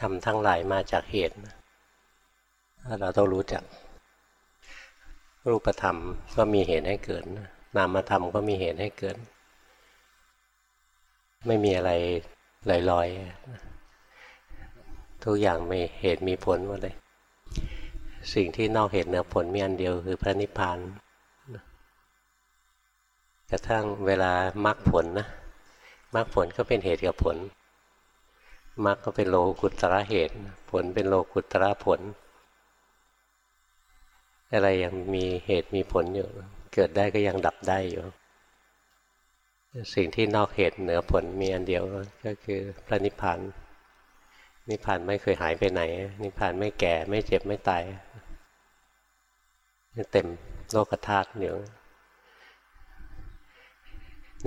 ทำทั้งหลายมาจากเหตุ เราต้องรู้จัก รูปธรรมก็มีเหตุให้เกิด นามธรรมก็มีเหตุให้เกิด ไม่มีอะไรลอยๆ ทุกอย่างมีเหตุมีผลหมดเลย สิ่งที่นอกเหตุเหนือผลมีอันเดียวคือพระนิพพานกระทั่งเวลามรรคผลนะมรรคผลก็เป็นเหตุกับผล มรรคก็เป็นโลกุตระเหตุ ผลเป็นโลกุตระผล อะไรยังมีเหตุมีผลอยู่ เกิดได้ก็ยังดับได้อยู่ สิ่งที่นอกเหตุเหนือผลมีอันเดียวก็คือพระนิพพานนิพพานไม่เคยหายไปไหน นิพพานไม่แก่ไม่เจ็บไม่ตายเต็มโลกธาตุอยู่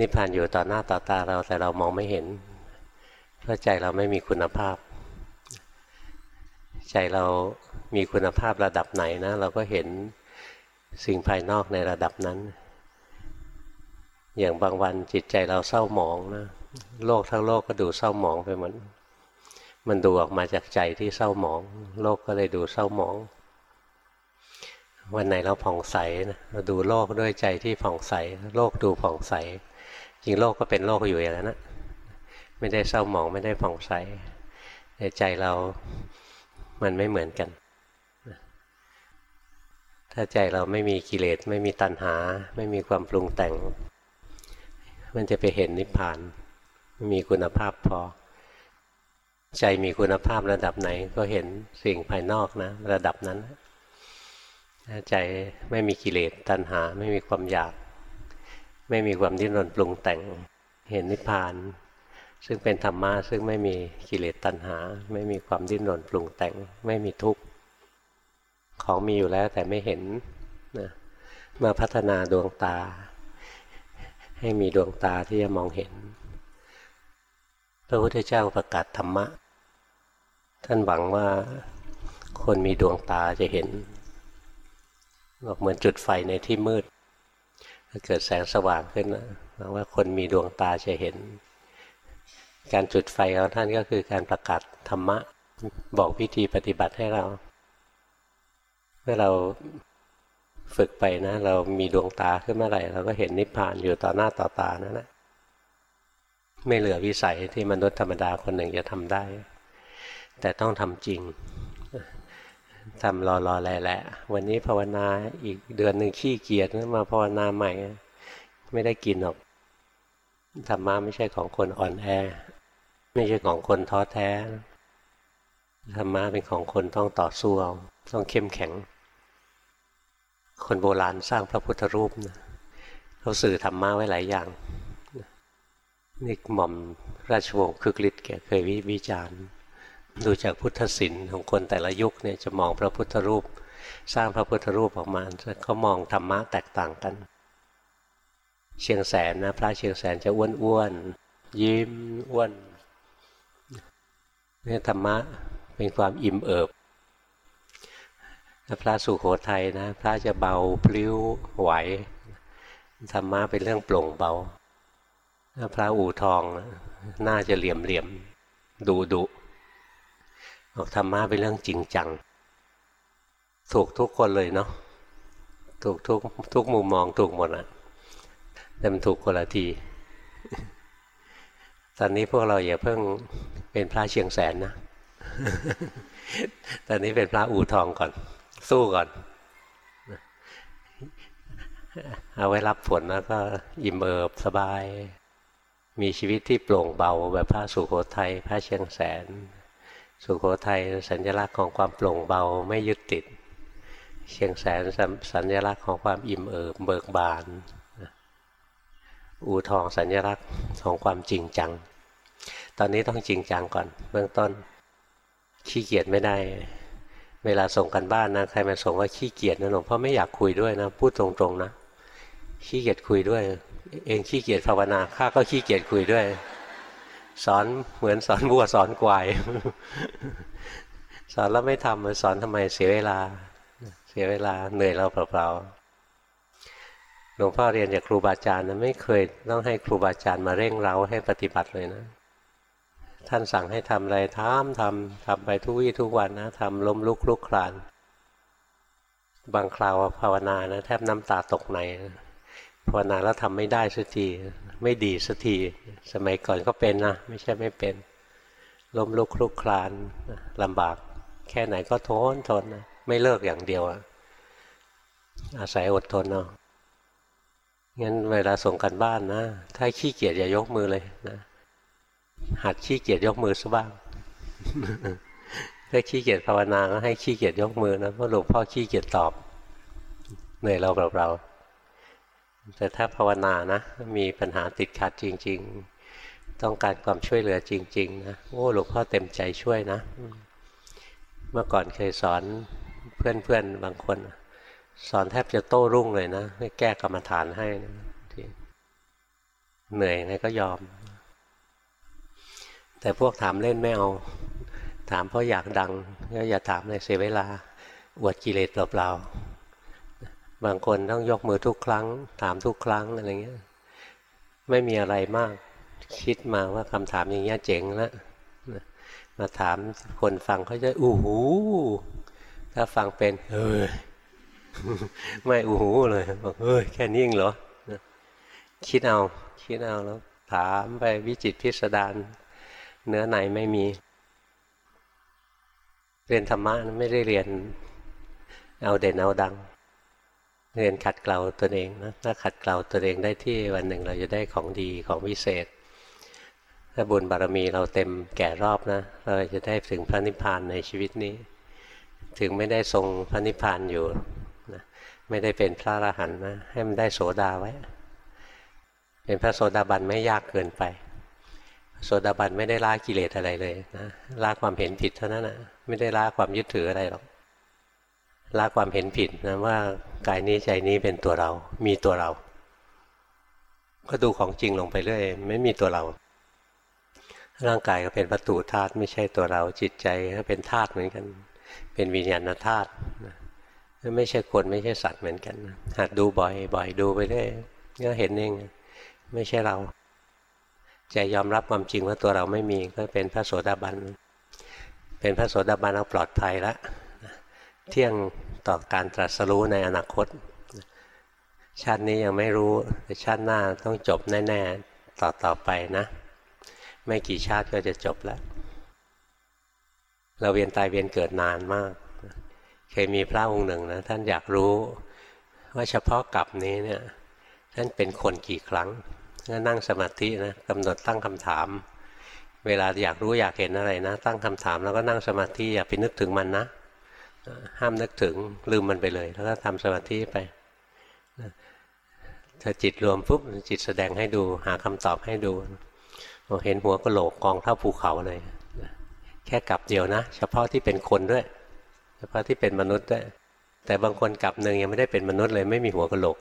นิพพานอยู่ต่อหน้าต่อตาเราแต่เรามองไม่เห็น ราะใจเราไม่มีคุณภาพ ใจเรามีคุณภาพระดับไหนนะ เราก็เห็นสิ่งภายนอกในระดับนั้น อย่างบางวันจิตใจเราเศร้าหมองนะโลกทั้งโลกก็ดูเศร้าหมองไปหมดมันดูออกมาจากใจที่เศร้าหมอง โลกก็เลยดูเศร้าหมอง วันไหนเราผ่องใสนะเราดูโลกด้วยใจที่ผ่องใส โลกดูผ่องใส จริงโลกก็เป็นโลกอยู่อย่างนั้นนะ ไม่ได้เศร้าหมองไม่ได้ผ่องใสในใจเรามันไม่เหมือนกัน ถ้าใจเราไม่มีกิเลสไม่มีตัณหา ไม่มีความปรุงแต่ง มันจะไปเห็นนิพพานมีคุณภาพพอ ใจมีคุณภาพระดับไหนก็เห็นสิ่งภายนอกนะ ระดับนั้นใจไม่มีกิเลสตัณหา ไม่มีความอยาก ไม่มีความดิ้นรนปรุงแต่ง เห็นนิพพาน ซึ่งเป็นธรรมะซึ่งไม่มีกิเลสตัณหา ไม่มีความดิ้นรนปรุงแต่ง ไม่มีทุกข์ของมีอยู่แล้วแต่ไม่เห็นนะมาพัฒนาดวงตา ให้มีดวงตาที่จะมองเห็น พระพุทธเจ้าประกาศธรรมะ ท่านหวังว่าคนมีดวงตาจะเห็นบอกเหมือนจุดไฟในที่มืดถ้าเกิดแสงสว่างขึ้นนะว่าคนมีดวงตาจะเห็น การจุดไฟของท่านก็คือการประกาศธรรมะ บอกวิธีปฏิบัติให้เรา เมื่อเราฝึกไปนะ เรามีดวงตาขึ้นเมื่อไหร่เราก็เห็นนิพพานอยู่ต่อหน้าต่อตานั่นแหละไม่เหลือวิสัยที่มนุษย์ธรรมดาคนหนึ่งจะทำได้ แต่ต้องทำจริงทำรอรอแหละ วันนี้ภาวนาอีกเดือนหนึ่งขี้เกียจมาภาวนาใหม่ ไม่ได้กินหรอกธรรมะไม่ใช่ของคนอ่อนแอ ไม่ใช่ของคนท้อแท้ธรรมะเป็นของคนต้องต่อสู้เอาต้องเข้มแข็ง คนโบราณสร้างพระพุทธรูปนะเขาสื่อธรรมะไว้หลายอย่างนี่หม่อมราชวงศ์คึกฤทธิ์แกเคยวิวิจารณ์ ดูจากพุทธศิลป์ของคนแต่ละยุคเนี่ยจะมองพระพุทธรูป สร้างพระพุทธรูปออกมาเขามองธรรมะแตกต่างกัน เชียงแสนนะพระเชียงแสนจะอ้วนๆยิ้มอ้วน นี่ธรรมะเป็นความอิ่มเอิบพระสุโขทัยนะ พระจะเบาพลิ้วไหวธรรมะเป็นเรื่องโปร่งเบาพระอู่ทองน่าจะเหลี่ยมเหลี่ยมดุดุบอกธรรมะเป็นเรื่องจริงจัง ถูกทุกคนเลยเนาะถูกทุกทุกมุมมองถูกหมดอะแต่มันถูกคนละที ตอนนี้พวกเราอย่าเพิ่งเป็นพระเชียงแสนนะ ตอนนี้เป็นพระอู่ทองก่อน สู้ก่อน เอาไว้รับผลแล้วก็อิ่มเอิบสบาย มีชีวิตที่โปร่งเบาแบบพระสุโขทัยพระเชียงแสน สุโขทัยสัญลักษณ์ของความโปร่งเบาไม่ยึดติด เชียงแสนสัญลักษณ์ของความอิ่มเอิบเบิกบาน อู่ทองสัญลักษณ์ของความจริงจัง ตอนนี้ต้องจริงจังก่อน เบื้องต้น ขี้เกียจไม่ได้ เวลาส่งกันบ้านนะใครมาส่งว่าขี้เกียจนะหลวงพ่อไม่อยากคุยด้วยนะพูดตรงๆนะขี้เกียจคุยด้วย เองขี้เกียจภาวนาข้าก็ขี้เกียจคุยด้วย สอนเหมือนสอนบัวสอนควายสอนแล้วไม่ทำสอนทำไมเสียเวลา เสียเวลาเหนื่อยเราเปล่าๆหลวงพ่อเรียนจากครูบาอาจารย์นะไม่เคยต้องให้ครูบาอาจารย์มาเร่งเราให้ปฏิบัติเลยนะ ท่านสั่งให้ทำอะไรทำทำทำไปทุกวี่ทุกวันนะทำล้มลุกลุกคลาน บางคราวภาวนานะแทบน้ำตาตกในภาวนาแล้วทำไม่ได้สักทีไม่ดีสักทีสมัยก่อนก็เป็นนะไม่ใช่ไม่เป็นล้มลุกลุกคลานลำบาก แค่ไหนก็ทนทนนะไม่เลิกอย่างเดียวอะอาศัยอดทนเอาะงั้นเวลาส่งกันบ้านนะ ถ้าขี้เกียจอย่ายกมือเลยนะ หัดขี้เกียจยกมือซะบ้างถ้าขี้เกียจภาวนาก็ให้ขี้เกียจยกมือนะเพราะหลวงพ่อขี้เกียจตอบเหนื่อยเราเปล่าแต่ถ้าภาวนานะมีปัญหาติดขัดจริง ๆ ต้องการความช่วยเหลือจริง ๆ นะโอ้หลวงพ่อเต็มใจช่วยนะ เมื่อก่อนเคยสอนเพื่อนๆบางคน สอนแทบจะโต้รุ่งเลยนะให้แก้กรรมฐานให้นะเหนื่อยนะก็ยอม แต่พวกถามเล่นไม่เอา ถามเพราะอยากดังก็อย่าถามเลยเสียเวลาอวดกิเลสเปล่าๆบางคนต้องยกมือทุกครั้ง ถามทุกครั้งอะไรเงี้ยไม่มีอะไรมากคิดมาว่าคำถามอย่างเงี้ยเจ๋งแล้วมาถามคนฟังเขาจะอู้หูถ้าฟังเป็นเออไม่อู้หูเลยบอกเฮ้ยแค่นี้เองเหรอคิดเอาคิดเอาแล้วถามไปวิจิตพิสดาร เนื้อไหนไม่มี เรียนธรรมะไม่ได้เรียนเอาเด่นเอาดัง เรียนขัดเกลาตัวเองนะถ้าขัดเกลาตัวเองได้ที่วันหนึ่งเราจะได้ของดีของวิเศษ ถ้าบุญบารมีเราเต็มแก่รอบนะ เราจะได้ถึงพระนิพพานในชีวิตนี้ ถึงไม่ได้ทรงพระนิพพานอยู่นะไม่ได้เป็นพระอรหันต์นะให้มันได้โสดาไว้ เป็นพระโสดาบันไม่ยากเกินไป โสดาบันไม่ได้ละกิเลสอะไรเลยนะละความเห็นผิดเท่านั้นนะไม่ได้ละความยึดถืออะไรหรอกละความเห็นผิดนะว่ากายนี้ใจนี้เป็นตัวเรา มีตัวเรา ก็ดูของจริงลงไปเรื่อยไม่มีตัวเรา ร่างกายก็เป็นวัตถุธาตุไม่ใช่ตัวเรา จิตใจก็เป็นธาตุเหมือนกัน เป็นวิญญาณธาตุไม่ใช่คนไม่ใช่สัตว์เหมือนกันหัดดูบ่อยบ่อยดูไปเรื่อยก็เห็นเองไม่ใช่เรา ใจยอมรับความจริงว่าตัวเราไม่มีก็เป็นพระโสดาบัน เป็นพระโสดาบันเราปลอดภัยแล้วเที่ยงต่อการตรัสรู้ในอนาคต ชาตินี้ยังไม่รู้แต่ชาติหน้าต้องจบแน่ๆต่อต่อไปนะ ไม่กี่ชาติก็จะจบแล้ว เราเวียนตายเวียนเกิดนานมาก เคยมีพระองค์หนึ่งนะท่านอยากรู้ว่าเฉพาะกับนี้เนี่ยท่านเป็นคนกี่ครั้ง นั่งสมาธินะกำหนดตั้งคำถาม เวลาอยากรู้อยากเห็นอะไรนะ ตั้งคำถามแล้วก็นั่งสมาธิอย่าไปนึกถึงมันนะ ห้ามนึกถึงลืมมันไปเลย แล้วก็ทำสมาธิไปถ้าจิตรวมปุ๊บจิตแสดงให้ดูหาคำตอบให้ดูเห็นหัวกะโหลกกองเท่าภูเขาเลยแค่กลับเดียวนะ เฉพาะที่เป็นคนด้วย เฉพาะที่เป็นมนุษย์ด้วยแต่บางคนกลับหนึ่งยังไม่ได้เป็นมนุษย์เลยไม่มีหัวกะโหลก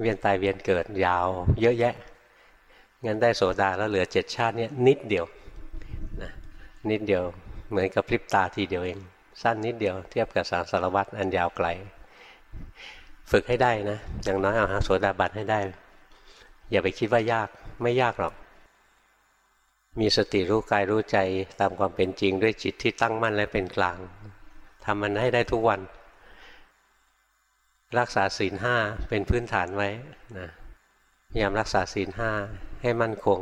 เวียนตายเวียนเกิดยาว เยอะแยะงั้นได้โสดาแล้วเหลือเจ็ดชาติเนี่ยนิดเดียวนะนิดเดียวเหมือนกับพริบตาทีเดียวเอง สั้นนิดเดียวเทียบกับสารสารวัตรอันยาวไกล ฝึกให้ได้นะอย่างน้อยเอาหาโสดาบันให้ได้ อย่าไปคิดว่ายากไม่ยากหรอก มีสติรู้กายรู้ใจตามความเป็นจริงด้วยจิตที่ตั้งมั่นและเป็นกลางทำมันให้ได้ทุกวัน รักษาศีลห้าเป็นพื้นฐานไว้นะพยายามรักษาศีลห้าให้มั่นคง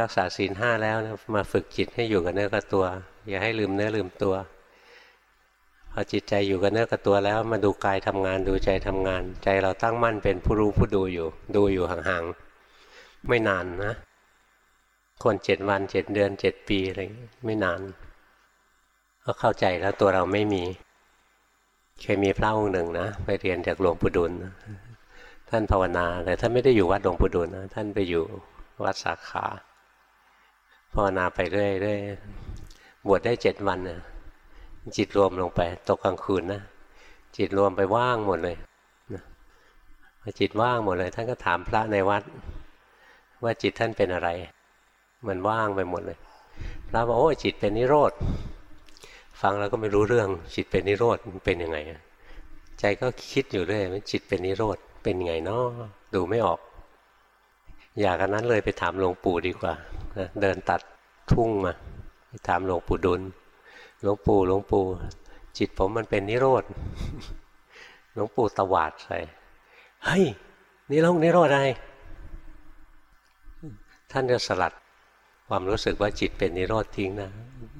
รักษาศีลห้าแล้วนะมาฝึกจิตให้อยู่กับเนื้อกับตัว อย่าให้ลืมเนื้อลืมตัวพอจิตใจอยู่กับเนื้อกับตัวแล้วมาดูกายทำงานดูใจทำงาน ใจเราตั้งมั่นเป็นผู้รู้ผู้ดูอยู่ ดูอยู่ห่างๆไม่นานนะ คนเจ็ดวันเจ็ดเดือนเจ็ดปีอะไรไม่นานก็เข้าใจแล้วตัวเราไม่มี เคยมีพระองค์หนึ่งนะไปเรียนจากหลวงปู่ดุลท่านภาวนาแต่ท่านไม่ได้อยู่วัดหลวงปู่ดุลนะท่านไปอยู่วัดสาขาภาวนาไปเรื่อยๆบวชได้เจ็ดวันนะจิตรวมลงไป ตกกลางคืนนะจิตรวมไปว่างหมดเลยพอจิตว่างหมดเลย ท่านก็ถามพระในวัด ว่าจิตท่านเป็นอะไร มันว่างไปหมดเลย พระบอกโอ้จิตเป็นนิโรธ ฟังแล้วก็ไม่รู้เรื่อง จิตเป็นนิโรธมันเป็นยังไงใจก็คิดอยู่เรื่อยว่าจิตเป็นนิโรธเป็นไงเนาะดูไม่ออก อยากกันนั้นเลยไปถามหลวงปู่ดีกว่านะเดินตัดทุ่งมาไปถามหลวงปู่ดุลหลวงปู่หลวงปู่จิตผมมันเป็นนิโรธหลวงปู่ตวาดใส่เฮ้ยนี่ลงนิโรธอะไรท่านจะสลัดความรู้สึกว่าจิตเป็นนิโรธทิ้งนะ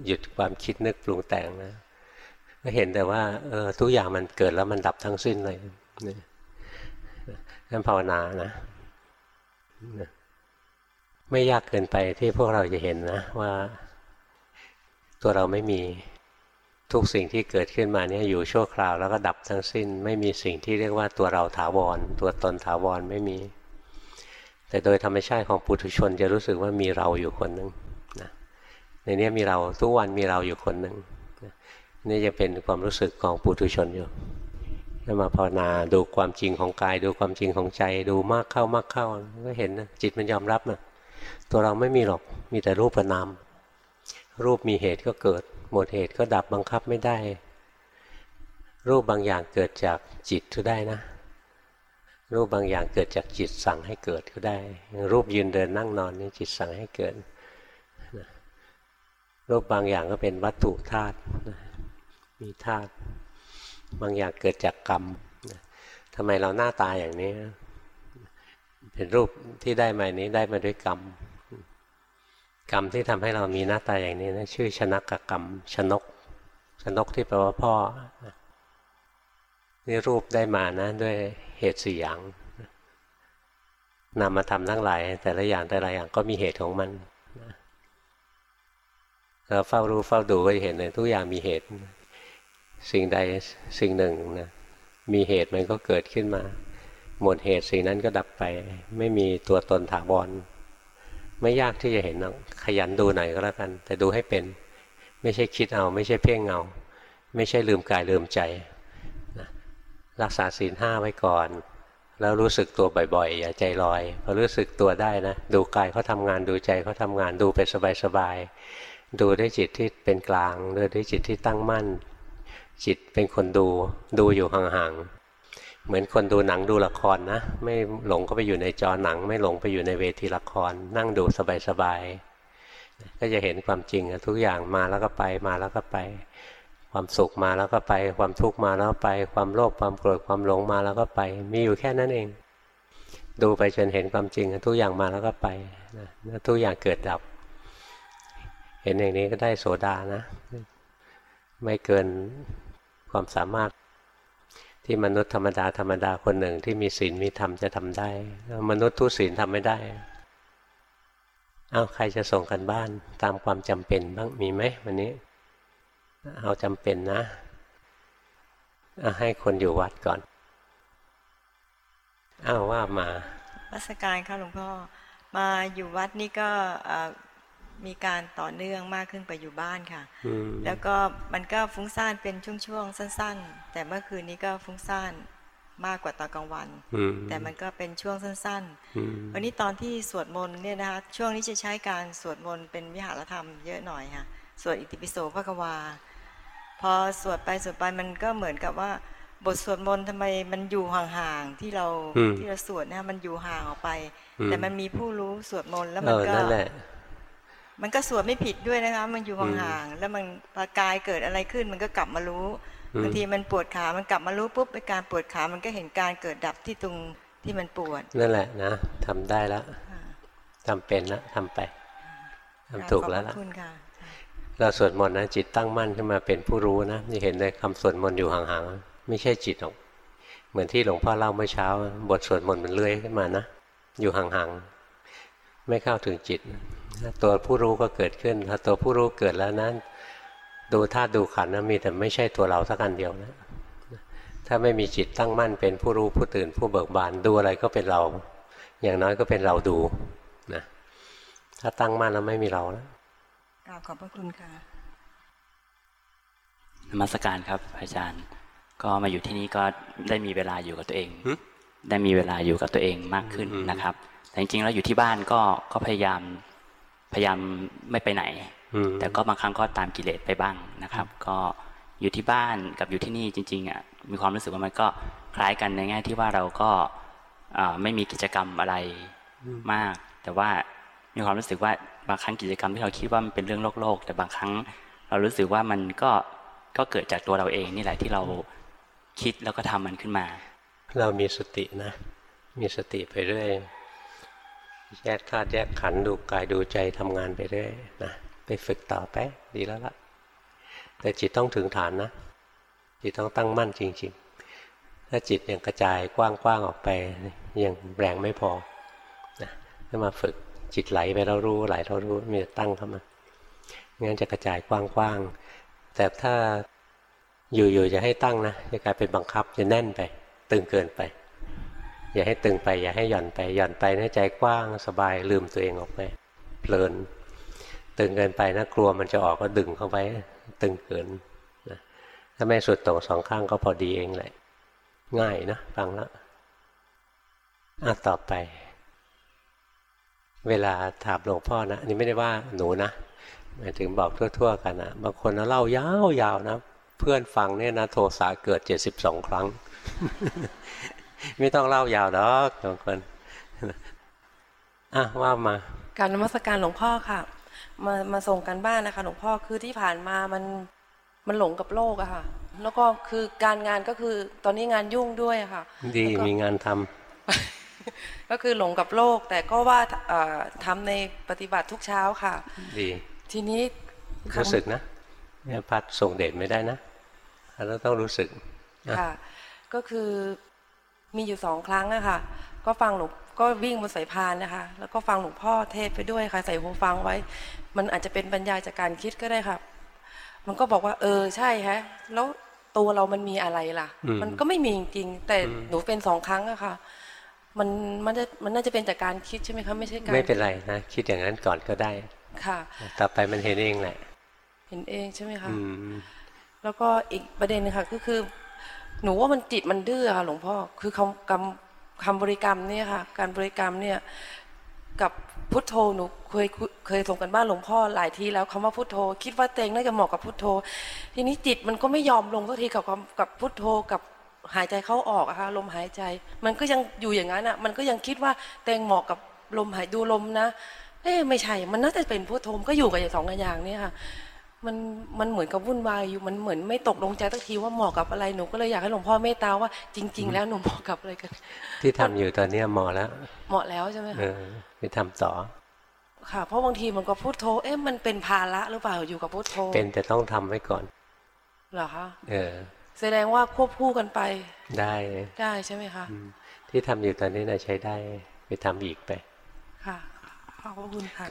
หยุดความคิดนึกปรุงแต่งนะก็เห็นแต่ว่าเออทุกอย่างมันเกิดแล้วมันดับทั้งสิ้นเลยนั่นภาวนานะ ไม่ยากเกินไปที่พวกเราจะเห็นนะ ว่าตัวเราไม่มีทุกสิ่งที่เกิดขึ้นมาเนี่ยอยู่ชั่วคราวแล้วก็ดับทั้งสิ้น ไม่มีสิ่งที่เรียกว่าตัวเราถาวร ตัวตนถาวรไม่มี แต่โดยธรรมชาติของปุถุชนจะรู้สึกว่ามีเราอยู่คนหนึ่ง ในนี้มีเราทุกวันมีเราอยู่คนหนึ่งนี่จะเป็นความรู้สึกของปุถุชนอยู่แล้วมาภาวนาดูความจริงของกาย ดูความจริงของใจ ดูมากเข้ามากเข้าก็เห็นนะจิตมันยอมรับนะตัวเราไม่มีหรอกมีแต่รูปนาม รูปมีเหตุก็เกิด หมดเหตุก็ดับบังคับไม่ได้ รูปบางอย่างเกิดจากจิตก็ได้นะ รูปบางอย่างเกิดจากจิตสั่งให้เกิดก็ได้ รูปยืนเดินนั่งนอนนี่จิตสั่งให้เกิด รูปบางอย่างก็เป็นวัตถุธาตุมีธาตุบางอย่างเกิดจากกรรมทำไมเราหน้าตาอย่างนี้ เป็นรูปที่ได้มานี้ได้มาด้วยกรรม กรรมที่ทำให้เรามีหน้าตาอย่างนี้นะชื่อชนะกกรรม ชนก ชนกที่แปลว่าพ่อนี่รูปได้มานะ ด้วยเหตุสี่อย่างนำมาทำทั้งหลาย แต่ละอย่างแต่ละอย่างก็มีเหตุของมัน เราเฝ้ารู้เฝ้าดูก็เห็นเลยทุกอย่างมีเหตุ สิ่งใดสิ่งหนึ่งนะมีเหตุมันก็เกิดขึ้นมา หมดเหตุสิ่งนั้นก็ดับไป ไม่มีตัวตนถาวรไม่ยากที่จะเห็นขยันดูหน่อยก็แล้วกัน แต่ดูให้เป็น ไม่ใช่คิดเอา ไม่ใช่เพ่งเอา ไม่ใช่ลืมกายลืมใจนะรักษาศีลห้าไว้ก่อน แล้วรู้สึกตัวบ่อยๆ อย่าใจลอยพอรู้สึกตัวได้นะ ดูกายเขาทำงานดูใจเขาทำงานดูไปสบายๆ ดูด้วยจิตที่เป็นกลางดูด้วยจิตที่ตั้งมั่น จิตเป็นคนดูดูอยู่ห่างๆเหมือนคนดูหนังดูละครนะ ไม่หลงก็ไปอยู่ในจอหนัง ไม่หลงไปอยู่ในเวทีละคร นั่งดูสบายๆก็จะเห็นความจริงทุกอย่างมาแล้วก็ไปมาแล้วก็ไป ความสุขมาแล้วก็ไป ความทุกข์มาแล้วไป ความโลภความโกรธความหลงมาแล้วก็ไป มีอยู่แค่นั้นเอง ดูไปจนเห็นความจริงทุกอย่างมาแล้วก็ไปทุกอย่างเกิดดับ เห็นอย่างนี้ก็ได้โสดานะ ไม่เกินความสามารถที่มนุษย์ธรรมดาธรรมดาคนหนึ่งที่มีศีลมีธรรมจะทำได้ มนุษย์ทุศีลทำไม่ได้เอาใครจะส่งกันบ้านตามความจำเป็นบ้างมีไหมวันนี้ เอาจำเป็นนะเอาให้คนอยู่วัดก่อนอ้าวว่ามาวัสการค่ะหลวงพ่อมาอยู่วัดนี่ก็ มีการต่อเนื่องมากขึ้นไปอยู่บ้านค่ะ แล้วก็มันก็ฟุ้งซ่านเป็นช่วงๆสั้น ๆ แต่เมื่อคืนนี้ก็ฟุ้งซ่านมากกว่าตอนกลางวัน แต่มันก็เป็นช่วงสั้นๆ วันนี้ตอนที่สวดมนต์เนี่ยนะคะช่วงนี้จะใช้การสวดมนต์เป็นวิหารธรรมเยอะหน่อยค่ะ สวดอิติปิโสพระกวา พอสวดไปสวดไปมันก็เหมือนกับว่า บทสวดมนต์ทำไมมันอยู่ห่างๆที่เราที่เราสวดนะมันอยู่ห่างออกไป แต่มันมีผู้รู้สวดมนต์แล้วมันก็ มันก็สวดไม่ผิดด้วยนะคะ มันอยู่ห่างๆแล้วมันพอกายเกิดอะไรขึ้น มันก็กลับมารู้บางทีมันปวดขา มันกลับมารู้ปุ๊บไปการปวดขา มันก็เห็นการเกิดดับที่ตรงที่มันปวด นั่นแหละนะทำได้แล้วทำเป็นแล้วทำไปทำถูกแล้วล่ะเราสวดมนต์นะจิตตั้งมั่นขึ้นมาเป็นผู้รู้นะจะเห็นเลยคำสวดมนต์อยู่ห่างๆไม่ใช่จิตหรอกเหมือนที่หลวงพ่อเล่าเมื่อเช้า บทสวดมนต์มันเลื่อยขึ้นมานะอยู่ห่างๆไม่เข้าถึงจิต ตัวผู้รู้ก็เกิดขึ้นถ้าตัวผู้รู้เกิดแล้วนั้น ดูธาตุดูขันนะมีแต่ไม่ใช่ตัวเราสักอันเดียวนะ ถ้าไม่มีจิตตั้งมั่นเป็นผู้รู้ผู้ตื่นผู้เบิกบานดูอะไรก็เป็นเรา อย่างน้อยก็เป็นเราดูนะถ้าตั้งมั่นแล้วไม่มีเราแล้วกราบขอบพระคุณค่ะนมัสการครับ อาจารย์ ก็มาอยู่ที่นี่ก็ได้มีเวลาอยู่กับตัวเองได้มีเวลาอยู่กับตัวเองมากขึ้นนะครับ แต่จริงๆแล้วอยู่ที่บ้านก็ก็พยายาม พยายามไม่ไปไหน แต่ก็บางครั้งก็ตามกิเลสไปบ้างนะครับ ก็อยู่ที่บ้านกับอยู่ที่นี่จริงๆอะมีความรู้สึกว่ามันก็คล้ายกันในแง่ที่ว่าเราก็อ่าไม่มีกิจกรรมอะไรมาก แต่ว่ามีความรู้สึกว่าบางครั้งกิจกรรมที่เราคิดว่ามันเป็นเรื่องโลกโลกๆแต่บางครั้งเรารู้สึกว่ามันก็ก็เกิดจากตัวเราเองนี่แหละที่เราคิดแล้วก็ทำมันขึ้นมา เรามีสตินะ มีสติไปเรื่อย แยกธาตุแยกขันธ์ดูกายดูใจทำงานไปเรื่อยนะไปฝึกต่อไปดีแล้วละแต่จิตต้องถึงฐานนะ จิตต้องตั้งมั่นจริง ๆ ถ้าจิตยังกระจายกว้างๆออกไปยังแรงไม่พอนะถ้ามาฝึกจิตไหลไปเรารู้ไหลเรารู้มีตั้งเข้ามางั้นจะกระจายกว้างๆแต่ถ้าอยู่ๆจะให้ตั้งนะจะกลายเป็นบังคับจะแน่นไป ตึงเกินไป อย่าให้ตึงไป อย่าให้หย่อนไปหย่อนไปนะใจกว้างสบายลืมตัวเองออกไปเพลิน ตึงเกินไปนะกลัวมันจะออกก็ดึงเข้าไปตึงเกินนะถ้าไม่สุดต่งสองข้างก็พอดีเองแหละ ง่ายนะฟังแล้วอะต่อไป เวลาถามหลวงพ่อนะนนี่ไม่ได้ว่าหนูนะหมายถึงบอกทั่ว ๆ กันนะบางคนนะเล่ายาวๆนะ เพื่อนฟังเนี่ยนะโทสะเกิดเจ็ดสิบสองครั้ง ไม่ต้องเล่ายาวดอกบางคนอะว่ามา การนมัสการหลวงพ่อค่ะ มามาส่งกันบ้านนะคะ หลวงพ่อคือที่ผ่านมามันมันหลงกับโลกอะค่ะ แล้วก็คือการงานก็คือตอนนี้งานยุ่งด้วยอะค่ะ ดีแล้วก็มีงานทำก็คือหลงกับโลก แต่ก็ว่าเอ่อทำในปฏิบัติทุกเช้าค่ะ ดี ทีนี้ครั้งรู้สึกนะเนี่ยพัดส่งเดชไม่ได้นะเราต้องรู้สึกนะค่ะ ก็คือ มีอยู่สองครั้งอะค่ะ ก็ฟังหลวงก็วิ่งบนสายพานนะคะ แล้วก็ฟังหลวงพ่อเทศน์ไปด้วยค่ะ ใส่หูฟังไว้ มันอาจจะเป็นบรรยายจากการคิดก็ได้ค่ะ มันก็บอกว่า เออใช่ฮะ แล้วตัวเรามันมีอะไรล่ะอืมมันก็ไม่มีจริงๆแต่อืมหนูเป็นสองครั้งอะค่ะ มันมันจะมันน่าจะเป็นจากการคิดใช่ไหมคะไม่ใช่การไม่เป็นไรนะคิดอย่างนั้นก่อนก็ได้ ค่ะ ต่อไปมันเห็นเองแหละ เห็นเองใช่ไหมคะอืมแล้วก็อีกประเด็นหนึงค่ะก็คือ หนูว่ามันจิตมันดื้อค่ะหลวงพ่อคือคำคำคำบริกรรมเนี่ยค่ะ การบริกรรมเนี่ยกับพุทโธหนูเคยเคยส่งกันบ้านหลวงพ่อหลายทีแล้วคำว่าพุทโธ คิดว่าเตงน่าจะเหมาะกับพุทโธ ทีนี้จิตมันก็ไม่ยอมลงสักทีกับกับพุทโธกับหายใจเข้าออกอะค่ะลมหายใจ มันก็ยังอยู่อย่างนั้นอะมันก็ยังคิดว่าเตงเหมาะกับลมหายดูลมนะเอ๊ะไม่ใช่ มันน่าจะเป็นพุทโธก็อยู่กับอย่างสองอย่างเนี้ค่ะ มันมันเหมือนกับวุ่นวายอยู่มันเหมือนไม่ตกลงใจสักทีว่าเหมาะกับอะไรหนูก็เลยอยากให้หลวงพ่อเมตตาว่าจริง ๆ แล้วหนูเหมาะกับอะไรกัน ที่ทำอยู่ตอนเนี้ยเหมอแล้ว เหมาะแล้วใช่ไหมเอคะอไปทำต่อ ค่ะ เพราะบางทีมันก็พูดโทเอ๊ะมันเป็นภาระหรือเปล่าอยู่กับพูดโทเป็นแต่ต้องทำไว้ก่อนเหรอคะเออ แสดงว่าควบคู่กันไป ได้ได้ใช่ไหมคะอืมที่ทำอยู่ตอนนี้นะใช้ได้ไปทำอีกไป ค่ะขอบพระคุณค่ะ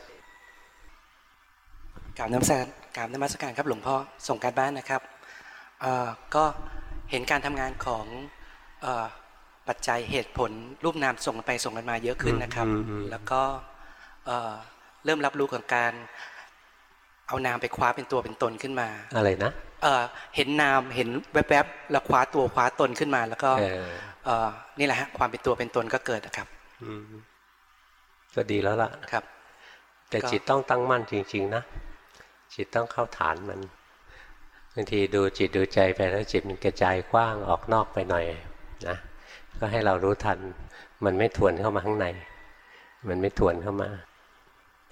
กราบนมัสการ กราบนมัสการครับหลวงพ่อส่งการบ้านนะครับเอ่อก็เห็นการทำงานของเอ่อปัจจัยเหตุผลรูปนามส่งกันไปส่งกันมาเยอะขึ้นนะครับอืมอืมแล้วก็เอ่อเริ่มรับรู้กับการเอานามไปคว้าเป็นตัวเป็นตนขึ้นมา อะไรนะเอ่อเห็นนามเห็นแวบๆแล้วคว้าตัวคว้าตนขึ้นมา แล้วก็เออเอ่อนี่แหละฮะความเป็นตัวเป็นตนก็เกิดนะครับอืมก็ดีแล้วล่ะครับ แต่ก็จิตต้องตั้งมั่นจริง ๆ นะ จิตต้องเข้าฐานมันบางทีดูจิตดูใจไปแล้วจิตมันกระจายกว้างออกนอกไปหน่อยนะก็ให้เรารู้ทัน มันไม่ทวนเข้ามาข้างใน มันไม่ทวนเข้ามา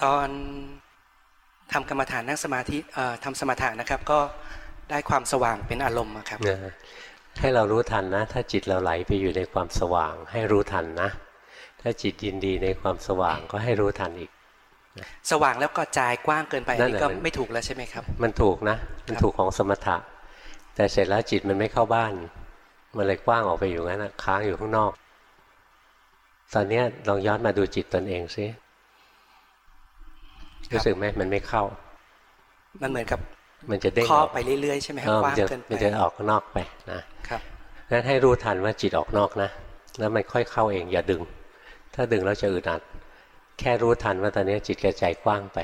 ตอนทำกรรมฐานนั่งสมาธิเอ่อทำสมถะนะครับ ก็ได้ความสว่างเป็นอารมณ์อะครับนะให้เรารู้ทันนะ ถ้าจิตเราไหลไปอยู่ในความสว่าง ให้รู้ทันนะ ถ้าจิตยินดีในความสว่างก็ให้รู้ทันอีก สว่างแล้วก็จายกว้างเกินไปนั่อันนแหนี้ละก็มันไม่ถูกแล้วใช่ไหมครับ มันถูกนะ มันถูกของสมถะ แต่เสร็จแล้วจิตมันไม่เข้าบ้าน มันเลยกว้างออกไปอยู่งั้นนะค้างอยู่ข้างนอก ตอนเนี้ยลองย้อนมาดูจิตตนเองซิรู้สึกไหมมันไม่เข้า มันเหมือนกับ มันจะเด้งข้อออกไปเรื่อยๆใช่ไหมคเอรับอกว้ามันงจะเกินไปมันจะออกข้างนอกไปนะครับงั้นให้รู้ทันว่าจิตออกนอกนะ แล้วมันค่อยเข้าเองอย่าดึง ถ้าดึงแล้วจะอึดอัด แค่รู้ทันว่าตอนนี้จิตกระจายกว้างไป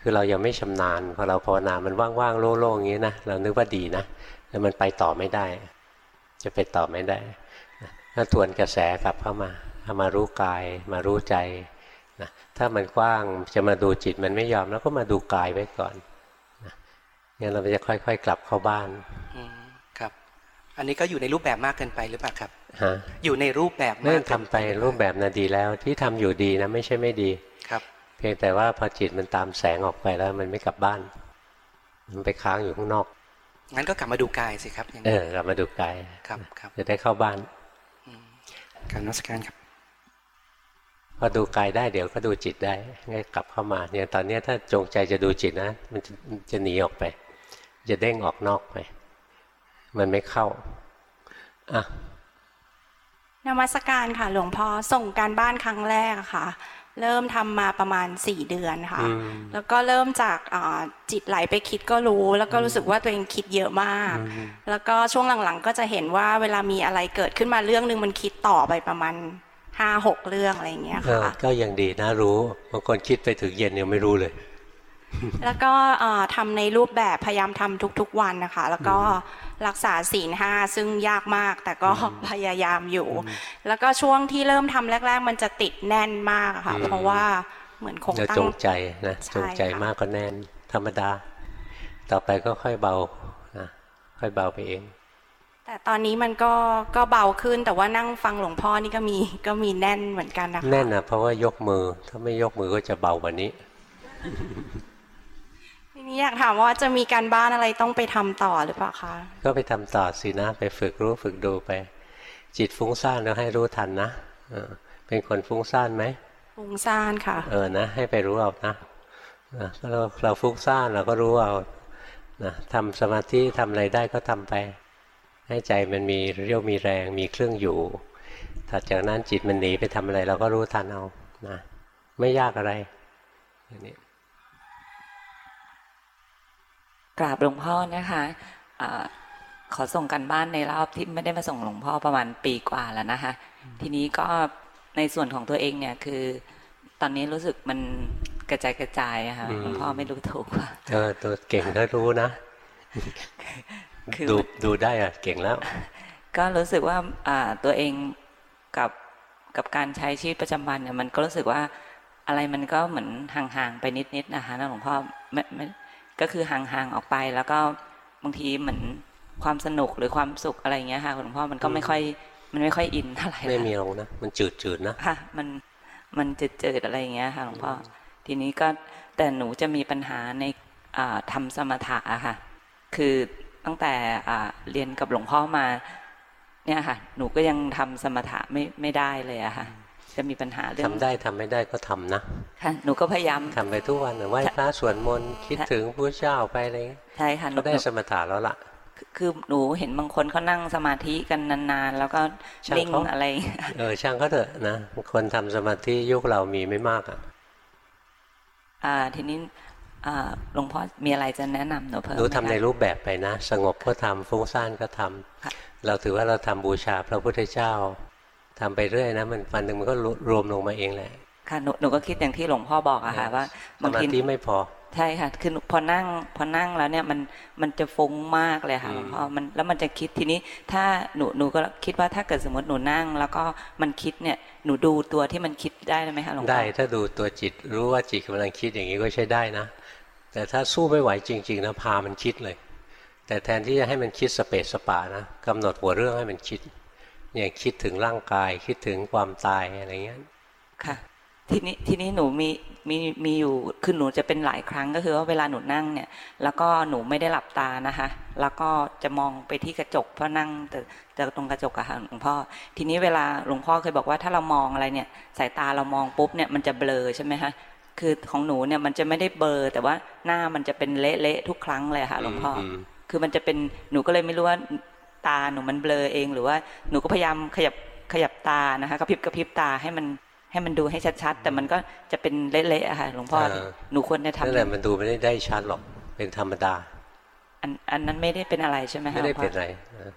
คือเรายังไม่ชำนาญพอเราภาวนามันว่างๆโล่งๆอย่างนี้นะเรานึกว่าดีนะแต่มันไปต่อไม่ได้ จะไปต่อไม่ได้ถ้าทวนกระแสกลับเข้ามาเอามารู้กายมารู้ใจนะถ้ามันกว้างจะมาดูจิตมันไม่ยอมแล้วก็มาดูกายไว้ก่อนนะงั้นเราจะค่อย ๆ กลับเข้าบ้านอืมครับ อันนี้ก็อยู่ในรูปแบบมากเกินไปหรือเปล่าครับ อยู่ในรูปแบบนั่มานกเกิทำไปรูปแบบน่ะดีแล้ว ที่ทำอยู่ดีนะไม่ใช่ไม่ดีครับ เพียงแต่ว่าพอจิตมันตามแสงออกไปแล้ว มันไม่กลับบ้าน มันไปค้างอยู่ข้างนอกงั้นก็กลับมาดูกายสิครับอย่างเอนี้อกลับมาดูกายครับครับจะได้เข้าบ้านการนมัสการครับพอดูกายได้เดี๋ยวก็ดูจิตได้ง่ายกลับเข้ามาเนี่ยตอนเนี้ยถ้าจงใจจะดูจิตนะ มันจะจะหนีออกไป จะเด้งออกนอกไป มันไม่เข้าอะ นมัสการค่ะ หลวงพ่อส่งการบ้านครั้งแรกอะค่ะ เริ่มทำมาประมาณสี่เดือนค่ะอืมแล้วก็เริ่มจากอ่าจิตไหลไปคิดก็รู้ แล้วก็รู้สึกว่าตัวเองคิดเยอะมาก แล้วก็ช่วงหลังๆ ก็จะเห็นว่าเวลามีอะไรเกิดขึ้นมาเรื่องหนึ่งมันคิดต่อไปประมาณห้าหกเรื่องอะไรอย่างเงี้ยเออค่ะก็ยังดีนะรู้บางคนคิดไปถึงเย็นยังไม่รู้เลย แล้วก็อ่าทำาในรูปแบบพยายามทำทุก ๆ วันนะคะ แล้วก็รักษาศีลห้าซึ่งยากมาก แต่ก็พยายามอยู่ แล้วก็ช่วงที่เริ่มทำแรก ๆ มันจะติดแน่นมากอะค่ะอืมเพราะว่าเหมือนคงจะตั้จงงใจนะใช่จงใจค่ะมากก็แน่น ธรรมดา ต่อไปก็ค่อยเบานะค่อยเบาไปเอง แต่ตอนนี้มันก็ก็เบาขึ้นแต่ว่านั่งฟังหลวงพ่อนี่ก็มีก็มีแน่นเหมือนกันนะคะแน่นนะเพราะว่ายกมือถ้าไม่ยกมือก็จะเบากว่านี้ที นี้อยากถามว่าจะมีการบ้านอะไรต้องไปทำต่อหรือเปล่าคะ ก็ไปทำต่อสินะ ไปฝึกรู้ฝึกดูไป จิตฟุ้งซ่านแล้วให้รู้ทันนะเออเป็นคนฟุ้งซ่านไหมฟุ้งซ่านค่ะ เออนะ ให้ไปรู้เอานะนะเราเราฟุ้งซ่านเราก็รู้เอานะทำสมาธิทำอะไรได้ก็ทำไป ให้ใจมันมีเรี่ยวมีแรงมีเครื่องอยู่ถัดจากนั้นจิตมันหนีไปทำอะไร เราก็รู้ทันเอานะไม่ยากอะไรอย่างนี้ กราบหลวงพ่อนะคะอาขอส่งกันบ้านในรอบที่ไม่ได้มาส่งหลวงพ่อประมาณปีกว่าแล้วนะคะ ทีนี้ก็ในส่วนของตัวเองเนี่ยคือ ตอนนี้รู้สึกมันกระจายกระจายอะค่ะอืมหลวงพ่อไม่รู้ถูกว่าเออตัวเก่งถ้ารู้นะคือดูดูได้อะเก่งแล้ว ก็รู้สึกว่าอ่าตัวเองกับกับการใช้ชีวิตประจำวันเนี่ยมันก็รู้สึกว่าอะไรมันก็เหมือนห่างๆไปนิดๆนะคะนะหลวงพ่อไม่ไม่ ก็คือห่างๆออกไป แล้วก็บางทีเหมือนความสนุกหรือความสุขอะไรอย่างเงี้ยค่ะหลวงพ่อมันก็ไม่ค่อย มันไม่ค่อยอินเท่าไหร่ไม่มีนะหรอกนะมันจืดจืดๆนะค่ะ มันมันจืดๆอะไรอย่างเงี้ยค่ะหลวงพ่อทีนี้ก็แต่หนูจะมีปัญหาในอ่าทำสมถะอะค่ะ คือตั้งแต่อ่าเรียนกับหลวงพ่อมา เนี่ยค่ะ หนูก็ยังทำสมถะไม่ไม่ได้เลยอะค่ะ จะมีปัญหาเรื่องทำได้ทำไม่ได้ก็ทำนะค่ะหนูก็พยายามทำไปทุกวันนะไหว้พระสวดมนต์คิดถึงพระเจ้าไปอะไรเงี้ยใช่ค่ะหนูก็ได้สมถะแล้วล่ะ คือหนูเห็นบางคนเขานั่งสมาธิกันนานๆ แล้วก็ช่างนิ่งเขาอะไรอย่างเงี้ยเออช่างเขาเถอะนะคนทำสมาธิยุคเรามีไม่มากอะอ่าทีนี้อ่าหลวงพ่อมีอะไรจะแนะนำหนูเพิ่มหนูไหมทำในคะรูปแบบไปนะ สงบก็ทำฟุ้งซ่านก็ทำค่ะเราถือว่าเราทำบูชาพระพุทธเจ้า ทำไปเรื่อยนะ มันวันหนึ่งมันก็รวมลงมาเองแหละค่ะหนูหนูก็คิดอย่างที่หลวงพ่อบอกอะค่ะว่าสบางมาทีธิไม่พอใช่ค่ะคือหนูพอนั่งพอนั่งแล้วเนี่ยมันมันจะฟุ้งมากเลยค่ะอืมหลวงพ่อมันแล้วมันจะคิดทีนี้ ถ้าหนูหนูก็คิดว่าถ้าเกิดสมมติหนูนั่ง แล้วก็มันคิดเนี่ยหนูดูตัวที่มันคิดได้ไหมคะหลวงพ่อได้ถ้าดูตัวจิตรู้ว่าจิตกำลังคิดอย่างนี้ก็ใช้ได้นะ แต่ถ้าสู้ไม่ไหวจริง ๆนะพามันคิดเลย แต่แทนที่จะให้มันคิดสเปซสปานะกำหนดหัวเรื่องให้มันคิด อย่างคิดถึงร่างกายคิดถึงความตายอะไรเงี้ยค่ะ ทีนี้ทีนี้หนูมีมีมีอยู่คือหนูจะเป็นหลายครั้งก็คือว่าเวลาหนูนั่งเนี่ย แล้วก็หนูไม่ได้หลับตานะคะ แล้วก็จะมองไปที่กระจกเพราะนั่งแต่แต่ตรงกระจกอะค่ะหลวงพ่อ ทีนี้เวลาหลวงพ่อเคยบอกว่าถ้าเรามองอะไรเนี่ย สายตาเรามองปุ๊บเนี่ยมันจะเบลอใช่ไหมคะคือของหนูเนี่ยมันจะไม่ได้เบลอแต่ว่าหน้ามันจะเป็นเละๆทุกครั้งเลยค่ะหลวงพ่ออมคือมันจะเป็นหนูก็เลยไม่รู้ว่า ตาหนูมันเบลอเอง หรือว่าหนูก็พยายามขยับขยับตานะคะกระพริบกระพริบตาให้มันให้มันดูให้ชัดๆ แต่มันก็จะเป็นเละๆอะค่ะหลวงพ่อเออหนูควรจะทำนั่นแหละมันดูไม่ได้ได้ชัดหรอกเป็นธรรมดา อันอันนั้นไม่ได้เป็นอะไรใช่ไหมคะไม่ได้หลวงพ่อเป็นไรนะ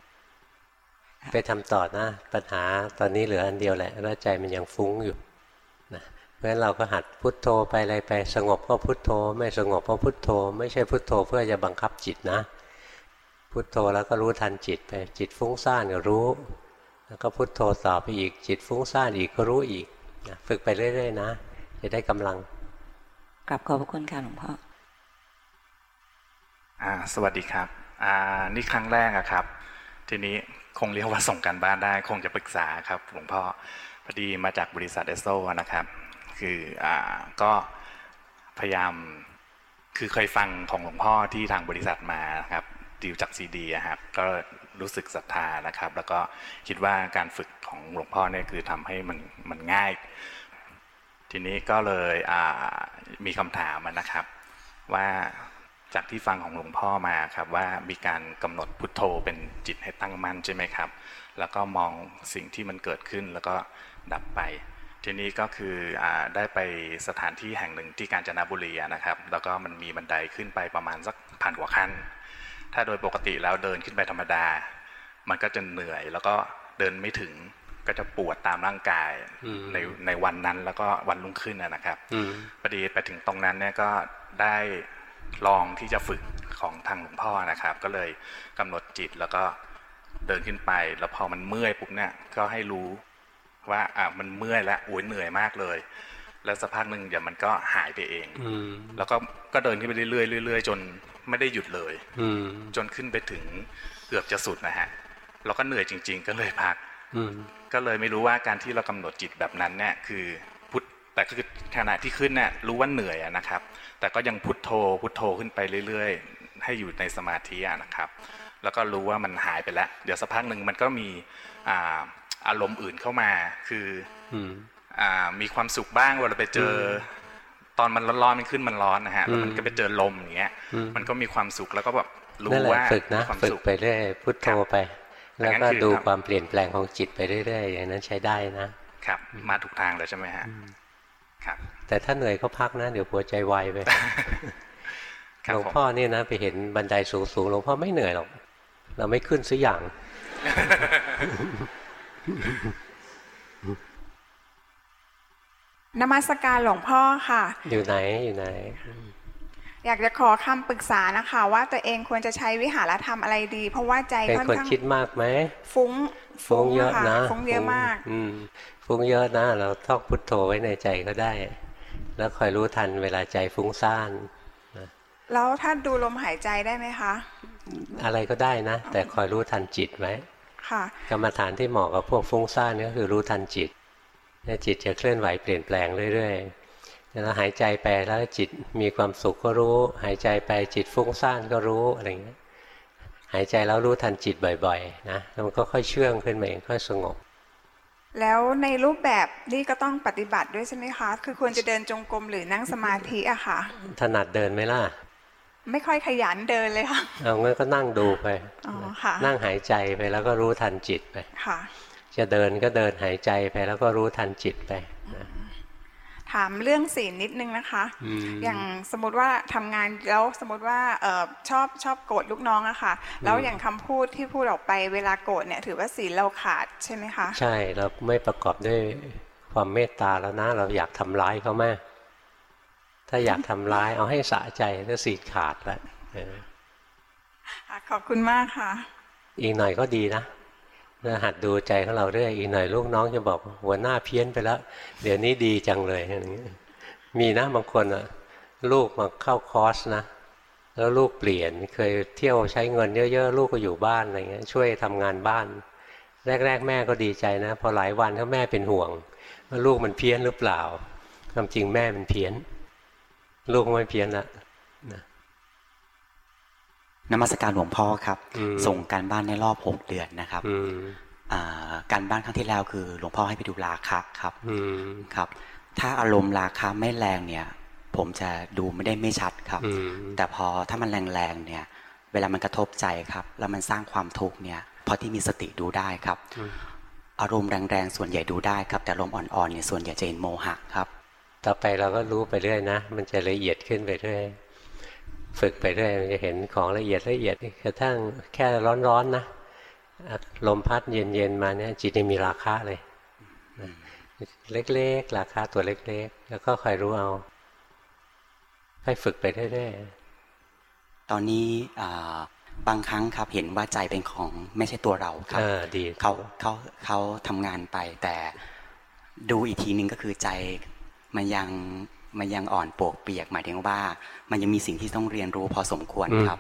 ไปทำต่อนะ ปัญหาตอนนี้เหลืออันเดียวแหละแล้วใจมันยังฟุ้งอยู่นะเพราะฉะนั้นเราก็หัดพุทโธไปอะไรไปสงบก็พุทโธ ไม่สงบก็พุทโธ ไม่ใช่พุทโธเพื่อจะบังคับจิตนะ พุทโธแล้วก็รู้ทันจิตไปจิตฟุ้งซ่านก็รู้ แล้วก็พุทโธต่อไปอีกจิตฟุ้งซ่านอีกก็รู้อีกนะฝึกไปเรื่อยๆนะ จะได้กำลังกลับขอบพระคุณค่ะหลวงพ่ออ่าสวัสดีครับอ่านี่ครั้งแรกอะครับ ทีนี้คงเรียกว่าส่งกันบ้านได้ คงจะปรึกษาครับหลวงพ่อพอดีมาจากบริษัทเอสโซนะครับ คืออ่าก็พยายามคือเคยฟังของหลวงพ่อที่ทางบริษัทมานะครับ ดีลจากซีดีอะครับก็รู้สึกศรัทธานะครับ แล้วก็คิดว่าการฝึกของหลวงพ่อเนี่ยคือทำให้มันมันง่าย ทีนี้ก็เลยมีคำถามนะครับ ว่าจากที่ฟังของหลวงพ่อมาครับว่ามีการกำหนดพุทโธเป็นจิตให้ตั้งมั่นใช่ไหมครับ แล้วก็มองสิ่งที่มันเกิดขึ้นแล้วก็ดับไปทีนี้ก็คืออได้ไปสถานที่แห่งหนึ่งที่กาญจนบุรีนะครับ แล้วก็มันมีบันไดขึ้นไปประมาณสักพันกว่าขั้น ถ้าโดยปกติแล้วเดินขึ้นไปธรรมดา มันก็จะเหนื่อยแล้วก็เดินไม่ถึงก็จะปวดตามร่างกายอืมในในวันนั้นแล้วก็วันรุ่งขึ้นอะนะครับอืมพอดีไปถึงตรงนั้นเนี่ยก็ได้ลองที่จะฝึกของทางหลวงพ่อนะครับ ก็เลยกำหนดจิตแล้วก็เดินขึ้นไป แล้วพอมันเมื่อยปุ๊บเนี่ยก็ให้รู้ว่าอะมันเมื่อยแล้วโอ้ยเหนื่อยมากเลย แล้วสักพักหนึ่งเดี๋ยวมันก็หายไปเองอืมแล้วก็ก็เดินขึ้นไปเรื่อยๆเรื่อยๆจน ไม่ได้หยุดเลยอืมจนขึ้นไปถึงเกือบจะสุดนะฮะเราก็เหนื่อยจริง ๆ ก็เลยพักอืมก็เลยไม่รู้ว่าการที่เรากำหนดจิตแบบนั้นเนี่ยคือพุทธแต่คือขณะที่ขึ้นเนี่ยรู้ว่าเหนื่อยอะนะครับ แต่ก็ยังพุทโธพุทโธขึ้นไปเรื่อย ๆ ให้อยู่ในสมาธิอะนะครับ แล้วก็รู้ว่ามันหายไปแล้ว เดี๋ยวสักพักหนึ่งมันก็มีอ่าอารมณ์อื่นเข้ามาคืออืมอ่ามีความสุขบ้างเวลาไปเจออ ตอนมันร้อนๆมันขึ้นมันร้อนนะฮะแล้วมันอืมก็ไปเจอลมอย่างเงี้ยอืมมันก็มีความสุขแล้วก็แบบรู้นั่นแหละว่าฝึกนะมีความฝึกสุขไปเรื่อยพุทโธไป แล้วงั้นก็คือดูทำความเปลี่ยนแปลงของจิตไปเรื่อยๆอย่างนั้นใช้ได้นะครับ มาถูกทางแล้วใช่ไหมฮะครับ แต่ถ้าเหนื่อยก็พักนะ เดี๋ยวหัวใจวายไปครัหบลวงผมพ่อนี่นะไปเห็นบันไดสูงๆหลวงพ่อไม่เหนื่อยหรอกเราไม่ขึ้นสักอย่าง นมัสการหลวงพ่อค่ะ อยู่ไหนอยู่ไหน อยากจะขอคำปรึกษานะคะ ว่าตัวเองควรจะใช้วิหารธรรมอะไรดี เพราะว่าใจเป็นค่อนคนข้างคิดมากไหมฟุ้งฟุ้งเยอะค่นะฟุ้งเยอะมาก อืมฟุ้งเยอะนะ เราท่องพุทโธไว้ในใจก็ได้ แล้วคอยรู้ทันเวลาใจฟุ้งซ่านแล้วถ้าดูลมหายใจได้ไหมคะ อะไรก็ได้นะ แต่คอยรู้ทันจิตไว้ค่ะ กรรมฐานที่เหมาะกับพวกฟุ้งซ่านก็คือรู้ทันจิตแล้ว จิตจะเคลื่อนไหวเปลี่ยนแปลงเรื่อยๆแล้วหายใจไปแล้วจิตมีความสุขก็รู้ หายใจไปจิตฟุ้งซ่านก็รู้อะไรเงี้ยหายใจแล้วรู้ทันจิตบ่อยๆนะแล้วมันก็ค่อยเชื่องขึ้นมาเองค่อยสงบ แล้วในรูปแบบนี่ก็ต้องปฏิบัติด้วยใช่ไหมคะ คือควรจะเดินจงกรมหรือนั่งสมาธิอะค่ะ ถนัดเดินไหมล่ะ ไม่ค่อยขยันเดินเลยค่ะ เอางั้นก็นั่งดูไปอ๋อค่ะนั่งหายใจไปแล้วก็รู้ทันจิตไปค่ะ จะเดินก็เดินหายใจไปแล้วก็รู้ทันจิตไปนะถามเรื่องศีลนิดนึงนะคะอืมอย่างสมมติว่าทำงานแล้วสมมติว่าเออชอบชอบโกรธลูกน้องอะค่ะ แล้วอย่างคำพูดที่พูดออกไปเวลาโกรธเนี่ยถือว่าศีลเราขาดใช่ไหมคะ ใช่เราไม่ประกอบด้วยความเมตตาแล้วนะ เราอยากทำร้ายเขามากถ้าอยากทำร้ายเอาให้สะใจก็สีลขาดแล้วเออค่ะขอบคุณมากค่ะ อีกหน่อยก็ดีนะ นะหัดดูใจของเราเรื่อยอีกหน่อยลูกน้องจะบอกหัวหน้าเพี้ยนไปแล้วเดี๋ยวนี้ดีจังเลยอย่างนี้มีนะบางคนอะลูกมาเข้าคอร์สนะแล้วลูกเปลี่ยนเคยเที่ยวใช้เงินเยอะๆ ลูกก็อยู่บ้านอะไรเงี้ยช่วยทำงานบ้าน แรก ๆ แม่ก็ดีใจนะ พอหลายวันถ้าแม่เป็นห่วงว่าลูกมันเพี้ยนหรือเปล่าความจริงแม่มันเพี้ยน ลูกไม่เพี้ยนละ นมัสการหลวงพ่อครับอืมส่งการบ้านในรอบหกเดือนนะครับอืมอ่าการบ้านครั้งที่แล้วคือ หลวงพ่อให้ไปดูราคะครับอืมครับ ถ้าอารมณ์ราคะไม่แรงเนี่ย ผมจะดูไม่ได้ไม่ชัดครับอืมแต่พอถ้ามันแรงๆเนี่ย เวลามันกระทบใจครับ แล้วมันสร้างความทุกข์เนี่ยพอที่มีสติดูได้ครับอืมอารมณ์แรงๆส่วนใหญ่ดูได้ครับ แต่อารมณ์อ่อนๆเนี่ยส่วนใหญ่จะเห็นโมหะครับ ต่อไปเราก็รู้ไปเรื่อยนะ มันจะละเอียดขึ้นไปเรื่อย ฝึกไปเรื่อยมันจะเห็นของละเอียดละเอียดกระทั่งแค่ร้อนๆนะอะลมพัดเย็นๆมาเนี่ยจิตจะมีราคะเลยนะเล็กๆ ราคาตัวเล็กๆ แล้วก็คอยรู้เอาให้ฝึกไปเรื่อยตอนนี้อ่าบางครั้งครับเห็นว่าใจเป็นของไม่ใช่ตัวเราๆครับเออดีเขาเขาเขาทำงานไปแต่ดูอีกทีนึงก็คือใจมันยัง มันยังอ่อนโปวกเปียกหมายถึงว่า มันยังมีสิ่งที่ต้องเรียนรู้พอสมควรอืมครับ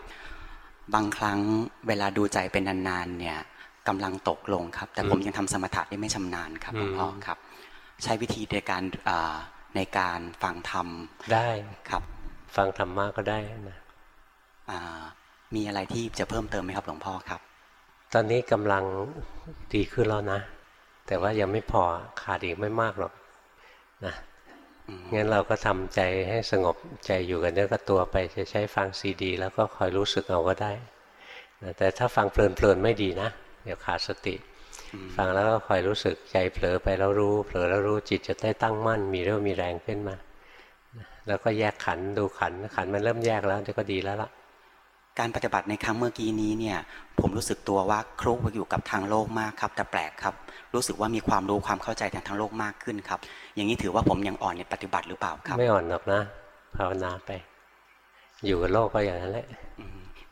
บางครั้งเวลาดูใจเป็นนานๆเนี่ยกำลังตกลงครับ แต่ผมยังทำสมถะได้ไม่ชำนาญครับหลวงพ่อครับ ใช้วิธีในการอ่าในการฟังธรรมได้ครับ ฟังธรรมะก็ได้นะอ่ามีอะไรที่จะเพิ่มเติมไหมครับหลวงพ่อครับ ตอนนี้กำลังดีขึ้นแล้วนะ แต่ว่ายังไม่พอขาดอีกไม่มากหรอกนะ งั้นเราก็ทำใจให้สงบใจอยู่กับเนื้อกับตัวไปจะใช้ฟังซีดี แล้วก็คอยรู้สึกเอาก็ได้นะแต่ถ้าฟังเพลินๆไม่ดีนะ เดี๋ยวขาดสติ ฟังแล้วก็คอยรู้สึกใจเผลอไปแล้วรู้ เผลอแล้วรู้จิตจะได้ตั้งมั่น มีเรี่ยวมีแรงขึ้นมา แล้วก็แยกขันดูขันขันมันเริ่มแยกแล้วจะก็ดีแล้วล่ะ การปฏิบัติในครั้งเมื่อกี้นี้เนี่ยผมรู้สึกตัวว่าคลุกไปอยู่กับทางโลกมากครับ แต่แปลกครับ รู้สึกว่ามีความรู้ความเข้าใจทางทางโลกมากขึ้นครับ อย่างนี้ถือว่าผมยังอ่อนในปฏิบัติหรือเปล่าครับ ไม่อ่อนหรอกนะภาวนาไป อยู่กับโลกก็อย่างนั้นแหละ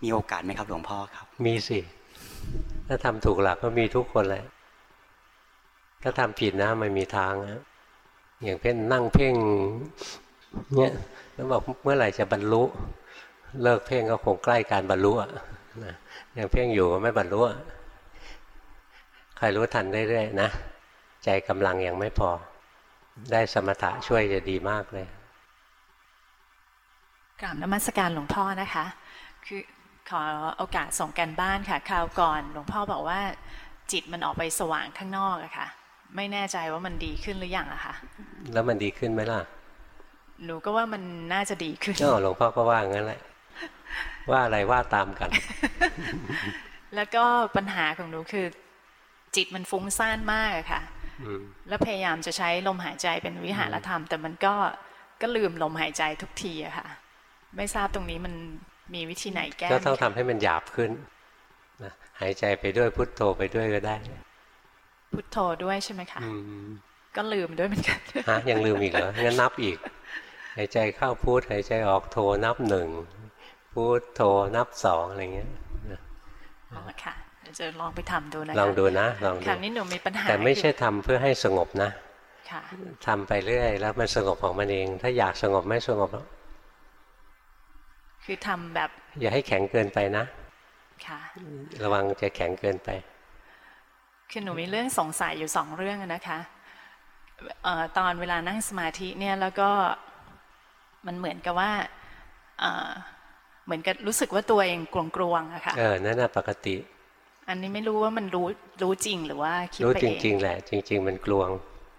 มีโอกาสไหมครับหลวงพ่อครับ มีสิถ้าทำถูกหลักก็มีทุกคนแหละถ้าทำผิดนะไม่มีทางนะอย่างเพ่นนั่งเพ่งเนี่ยแล้วบอกเมื่อไหร่จะบรรลุ เลิกเพ่งก็คงใกล้การบรรลุอะนะอย่างเพ่งอยู่ก็ไม่บรรลุอะใครรู้ทันเรื่อยๆนะ ใจกำลังยังไม่พอ ได้สมถะช่วยจะดีมากเลยกราบนมัสการหลวงพ่อนะคะ คือขอโอกาสส่งกันบ้านค่ะคราวก่อนหลวงพ่อบอกว่า จิตมันออกไปสว่างข้างนอกอะค่ะ ไม่แน่ใจว่ามันดีขึ้นหรือยังอะค่ะ แล้วมันดีขึ้นไหมล่ะหนูก็ว่ามันน่าจะดีขึ้นเจ้าหลวงพ่อก็ว่างั้นแหละ ว่าอะไรว่าตามกัน แล้วก็ปัญหาของหนูคือ จิตมันฟุ้งซ่านมากอะค่ะอืมแล้วพยายามจะใช้ลมหายใจเป็นวิหารธรรม แต่มันก็ก็ลืมลมหายใจทุกทีอะค่ะ ไม่ทราบตรงนี้มันมีวิธีไหนแก้ก็ไหมต้องคะทำให้มันหยาบขึ้นนะหายใจไปด้วยพุทโธไปด้วยก็ได้ พุทโธด้วยใช่ไหมคะอืมก็ลืมด้วยเหมือนกันฮะยังลืมอีกเหรองั้นนับอีก หายใจเข้าพุทหายใจออกโธนับหนึ่ง พุทโธนับสองอะไรเงี้ยนะอ๋อค่ะเดี๋ยวจะลองไปทำดูนะคะลองดูนะลองดูคราวนี้หนูมีปัญหาแต่ไม่ใช่คือทำเพื่อให้สงบนะค่ะทำไปเรื่อยแล้วมันสงบของมันเอง ถ้าอยากสงบไม่สงบหรอกคือทำแบบ อย่าให้แข็งเกินไปนะ ค่ะ ระวังจะแข็งเกินไป คือหนูมีเรื่องสงสัยอยู่สองเรื่องอะนะคะเอ่อตอนเวลานั่งสมาธิเนี่ยแล้วก็มันเหมือนกับว่า เอ่อเหมือนกับรู้สึกว่าตัวเองกลวงๆอะค่ะเออนั่นน่ะปกติ อันนี้ไม่รู้ว่ามันรู้รู้จริงหรือว่าคิดรู้ไปจเองริง ๆ แหละ จริง ๆ มันกลวง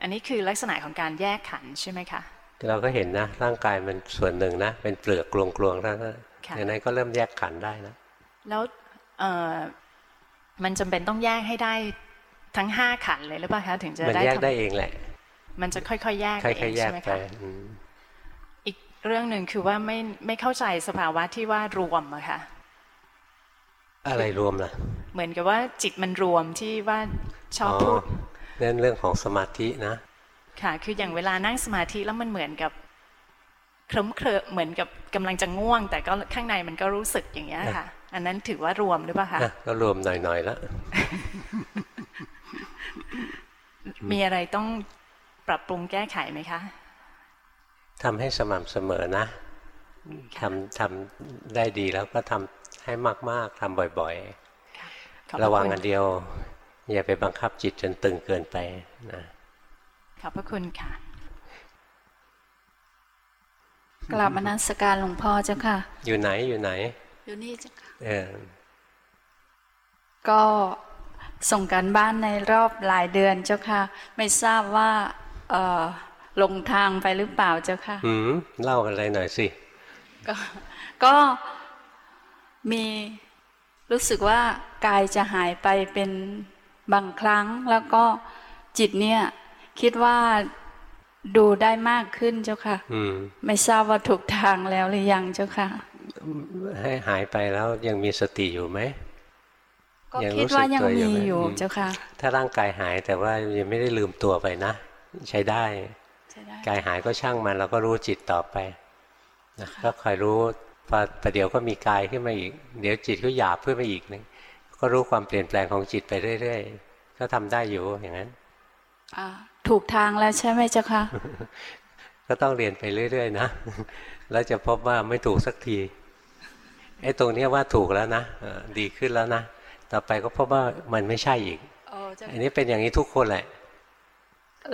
อันนี้คือลักษณะของการแยกขันธ์ใช่ไหมคะเราก็เห็นนะ ร่างกายมันส่วนหนึ่งนะ เป็นเปลือกกลวงๆแล้วนะค่ะอย่างนั้นก็เริ่มแยกขันธ์ได้นะ แล้วเอ่อมันจำเป็นต้องแยกให้ได้ทั้งห้าขันธ์เลยหรือเปล่าคะถึงจะมันได้แยกทำได้เองแหละ มันจะค่อยๆแยกค่ไปเออยงๆแยใช่กไหมไปคะอืมอีก เรื่องหนึ่งคือว่าไม่ไม่เข้าใจสภาวะที่ว่ารวมอะค่ะอะไรรวมล่ะ เหมือนกับว่าจิตมันรวมที่ว่าชอบพูดนั่นเรื่องของสมาธินะ ค่ะ คืออย่างเวลานั่งสมาธิแล้วมันเหมือนกับเคลิ้มเคลอะเหมือนกับกำลังจะง่วง แต่ก็ข้างในมันก็รู้สึกอย่างเงี้ยค่ะ อันนั้นถือว่ารวมหรือเปล่าคะอะก็รวมหน่อยๆแล้วมีอะไรต้องปรับปรุงแก้ไขไหมคะ ทำให้สม่ำเสมอนะทำทำได้ดีแล้วก็ทำให้มาก ๆทำบ่อยขอบๆพระวังคุณอันเดียว อย่าไปบังคับจิตจนตึงเกินไปนะขอบพระคุณค่ะกราบมนัสการหลวงพ่อเจ้าค่ะ อยู่ไหนอยู่ไหน อยู่นี่เจ้าค่ะเออก็ส่งการบ้านในรอบหลายเดือนเจ้าค่ะ ไม่ทราบว่า เอ่อลงทางไปหรือเปล่าเจ้าค่ะหืมเล่าอะไรหน่อยสิ ก็ก็มีรู้สึกว่ากายจะหายไปเป็นบางครั้ง แล้วก็จิตเนี่ย คิดว่าดูได้มากขึ้นเจ้าค่ะ อืม ไม่ทราบว่าถูกทางแล้วหรือยังเจ้าค่ะ ให้หายไปแล้วยังมีสติอยู่ไหมก็ยังคิดรู้สึกว่ายังตัวอยู่มีไหมอยู่อืมเจ้าค่ะ ถ้าร่างกายหายแต่ว่ายังไม่ได้ลืมตัวไปนะ ใช้ได้ใช่ได้ กายหายก็ช่างมันเราก็รู้จิตต่อไปนะก็คอยรู้พอประเดี๋ยวก็มีกายขึ้นมาอีก เดี๋ยวจิตก็หยาบขึ้นมาอีกนึงก็รู้ความเปลี่ยนแปลงของจิตไปเรื่อยๆก็ทำได้อยู่อย่างนั้นอ่าถูกทางแล้วใช่ไหมเจ้าค่ะก็ต้องเรียนไปเรื่อยๆนะแล้วจะพบว่าไม่ถูกสักทีไอ้ตรงเนี้ยว่าถูกแล้วนะเออดีขึ้นแล้วนะต่อไปก็พบว่ามันไม่ใช่อีกโอ้เจ้าอันนี้เป็นอย่างนี้ทุกคนแหละ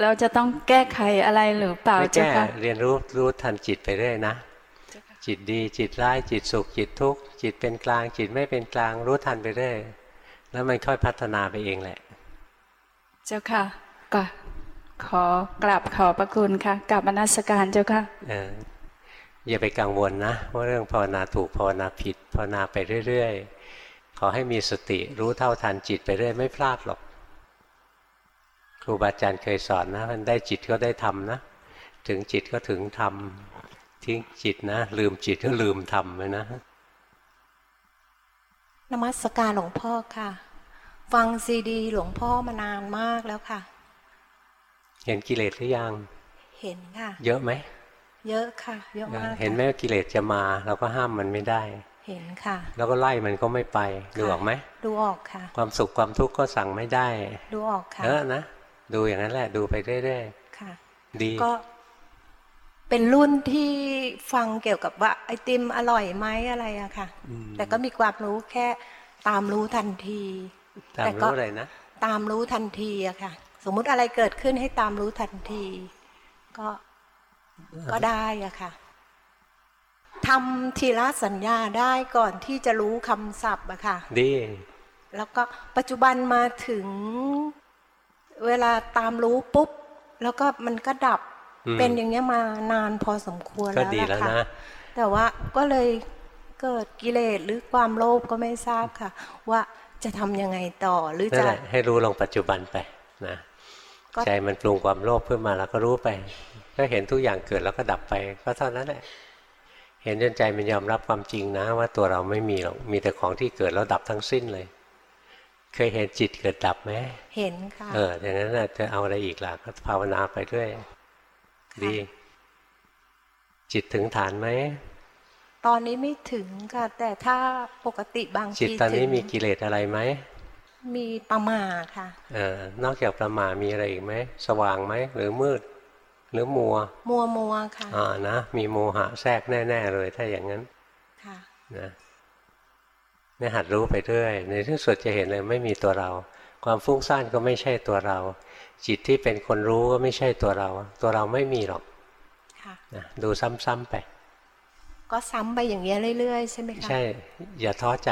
เราจะต้องแก้ไขอะไรหรือเปล่าไม่เจ้าแก้ค่ะเรียนรู้รู้ทันจิตไปเรื่อยนะ จิตดีจิตร้ายจิตสุขจิตทุกข์จิตเป็นกลาง จิตไม่เป็นกลางรู้ทันไปเรื่อยแล้วมันค่อยพัฒนาไปเองแหละ เจ้าค่ะก็ขอกราบขอบพระคุณค่ะกราบมนัสการเจ้าค่ะเอออย่าไปกังวลนะว่าเรื่องภาวนาถูกภาวนาผิดภาวนาไปเรื่อย ๆ ขอให้มีสติรู้เท่าทันจิตไปเรื่อยไม่พลาดหรอก ครูบาอาจารย์เคยสอนนะมันได้จิตก็ได้ทำนะ ถึงจิตก็ถึงทำทิ้งจิตนะ ลืมจิตก็ลืมทำเลยนะนมัสการหลวงพ่อค่ะ ฟังซีดี หลวงพ่อมานานมากแล้วค่ะ เห็นกิเลสหรือยัง เห็นค่ะ เยอะไหมเยอะค่ะ เยอะมาก เห็นไหมค่ะว่ากิเลสจะมา เราก็ห้ามมันไม่ได้ เห็นค่ะ แล้วก็ไล่มันก็ไม่ไป ดูออกไหมดูออกค่ะ ความสุขความทุกข์ก็สั่งไม่ได้ ดูออกค่ะเออนะ ดูอย่างนั้นแหละดูไปเรื่อยค่ะๆดีก็เป็นรุ่นที่ฟังเกี่ยวกับว่าไอติมอร่อยไหมอะไรอะค่ะอืมแต่ก็มีความรู้แค่ตามรู้ทันทีตามแต่ก็รู้อะไรนะตามรู้ทันทีอะค่ะ สมมุติอะไรเกิดขึ้นให้ตามรู้ทันที ก็ก็ได้อะค่ะทำทีละสัญญาได้ก่อนที่จะรู้คำศัพท์อะค่ะ ดี แล้วก็ปัจจุบันมาถึง เวลาตามรู้ปุ๊บ แล้วก็มันก็ดับอืมเป็นอย่างเงี้ยมานานพอสมควรก็แล้วดีล่ะแล้วค่ะนะแต่ว่าก็เลยเกิดกิเลสหรือความโลภก็ไม่ทราบค่ะ ว่าจะทำยังไงต่อหรือนั่นจะแหละให้รู้ลงปัจจุบันไปนะก็ใจมันปรุงความโลภขึ้นมาแล้วก็รู้ไปก็เห็นทุกอย่างเกิดแล้วก็ดับไป ก็เท่านั้นแหละเห็นจนใจมันยอมรับความจริงนะ ว่าตัวเราไม่มีหรอกมีแต่ของที่เกิดแล้วดับทั้งสิ้นเลย เคยเห็นจิตเกิดดับไหมเห็นค่ะ เอออย่างนั้นน่ะจะเอาอะไรอีกล่ะก็ภาวนาไปเรื่อยดี จิตถึงฐานไหมตอนนี้ไม่ถึงค่ะ แต่ถ้าปกติบางจิตทีตอนนี้ถึงมีกิเลสอะไรไหมมีประมาทค่ะเออนอกจากประมาทมีอะไรอีกไหมสว่างไหมหรือมืด หรือมัว มัวมัวค่ะอ่านะมีโมหะแทรกแน่ ๆ เลยถ้าอย่างนั้นค่ะนะ เนี่ยหัดรู้ไปเรื่อย ในที่สุดจะเห็นเลยไม่มีตัวเรา ความฟุ้งซ่านก็ไม่ใช่ตัวเรา จิตที่เป็นคนรู้ก็ไม่ใช่ตัวเรา ตัวเราไม่มีหรอกค่ะนะดูซ้ำๆไป ก็ซ้ำไปอย่างเงี้ยเรื่อยๆใช่ไหมคะใช่ อย่าท้อใจ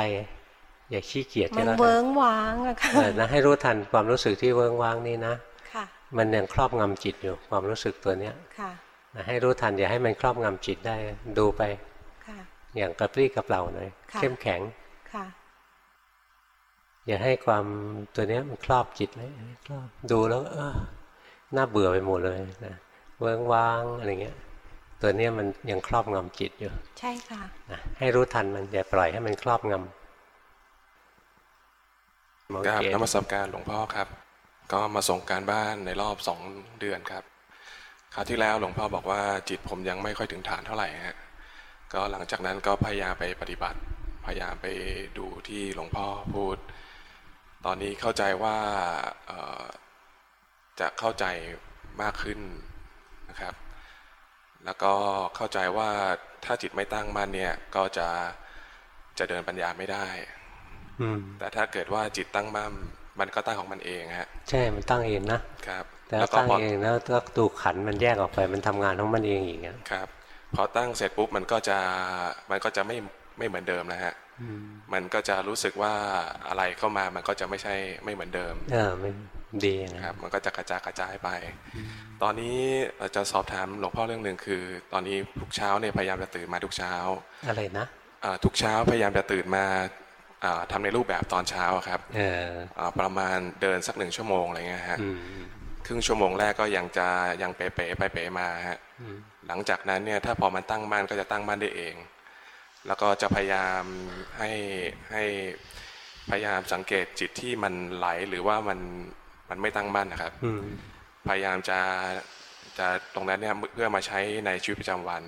อย่าขี้เกียจมันก็แล้วกัเวินงว้างอะค่ะเออนะให้รู้ทันความรู้สึกที่เวิ้งว้างนี่นะค่ะมันยังครอบงำจิตอยู่ความรู้สึกตัวเนี้ยค่ะนะให้รู้ทันอย่าให้มันครอบงำจิตได้ดูไปค่ะอย่างกระปรี้กระเปร่าหน่อยค่ะเข้มแข็ง ค่ะ อย่าให้ความตัวเนี้ยมันครอบจิตเลยครอบดูแล้วเออน่าเบื่อไปหมดเลยนะเวิ้งว้างอะไรเงี้ย ตัวเนี้ยมันยังครอบงำจิตอยู่ ใช่ค่ะนะให้รู้ทันมันอย่าปล่อยให้มันครอบงำหมอกราบเกศนมัสการหลวงพ่อครับ ก็มาส่งการบ้านในรอบสองเดือนครับคราวที่แล้วหลวงพ่อบอกว่าจิตผมยังไม่ค่อยถึงฐานเท่าไหร่ฮะก็หลังจากนั้นก็พยายามไปปฏิบัติ พยายามไปดูที่หลวงพ่อพูด ตอนนี้เข้าใจว่าเอ่อจะเข้าใจมากขึ้นนะครับ แล้วก็เข้าใจว่าถ้าจิตไม่ตั้งมั่นเนี่ยก็จะจะเดินปัญญาไม่ได้อืมแต่ถ้าเกิดว่าจิตตั้งมั่นมันก็ตั้งของมันเองฮะใช่ มันตั้งเองนะครับแต่แล้วก็ตั้งพอเองแล้วก็ดูขันมันแยกออกไปมันทำงานของมันเองอีกอะครับพอตั้งเสร็จปุ๊บมันก็จะมันก็จะไม่ ไม่เหมือนเดิมนะฮะอืมมันก็จะรู้สึกว่าอะไรเข้ามามันก็จะไม่ใช่ไม่เหมือนเดิมเออมันดีอย่างนั้นครับ มันก็จะกระจายกระจายไป ตอนนี้เอ่อจะสอบถามหลวงพ่อเรื่องหนึ่งคือ ตอนนี้ทุกเช้าเนี่ยพยายามจะตื่นมาทุกเช้า อะไรนะอ่าทุกเช้าพยายามจะตื่นมาอ่าทำในรูปแบบตอนเช้าอะครับเอออ่าประมาณเดินสักหนึ่งชั่วโมงอะไรเงี้ยฮะอืมครึ่งชั่วโมงแรกก็ยังจะยังเป๋ๆไปเป๋มาฮะอืมหลังจากนั้นเนี่ยถ้าพอมันตั้งมั่นก็จะตั้งมั่นได้เอง แล้วก็จะพยายามให้ให้พยายามสังเกตจิตที่มันไหลหรือว่ามันมันไม่ตั้งมั่นนะครับอืมพยายามจะจะตรงนั้นเนี่ยเพื่อมาใช้ในชีวิตประจำวัน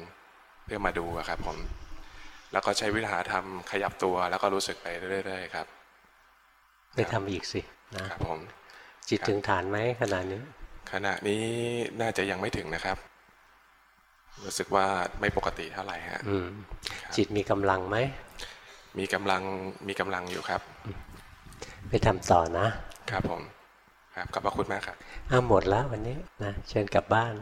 เพื่อมาดูอะครับผม แล้วก็ใช้วิธีหาทำขยับตัวแล้วก็รู้สึกไปเรื่อยๆครับไปทำอีกสินะครับผมจิตถึงฐานไหมขนาดนี้ ขณะนี้น่าจะยังไม่ถึงนะครับ รู้สึกว่าไม่ปกติเท่าไหร่ฮะอืมจิตมีกำลังไหม มีกำลังมีกำลังอยู่ครับ ไปทำต่อนะ ครับผม ครับขอบพระคุณมากครับอ้าหมดแล้ววันนี้นะเชิญกลับบ้าน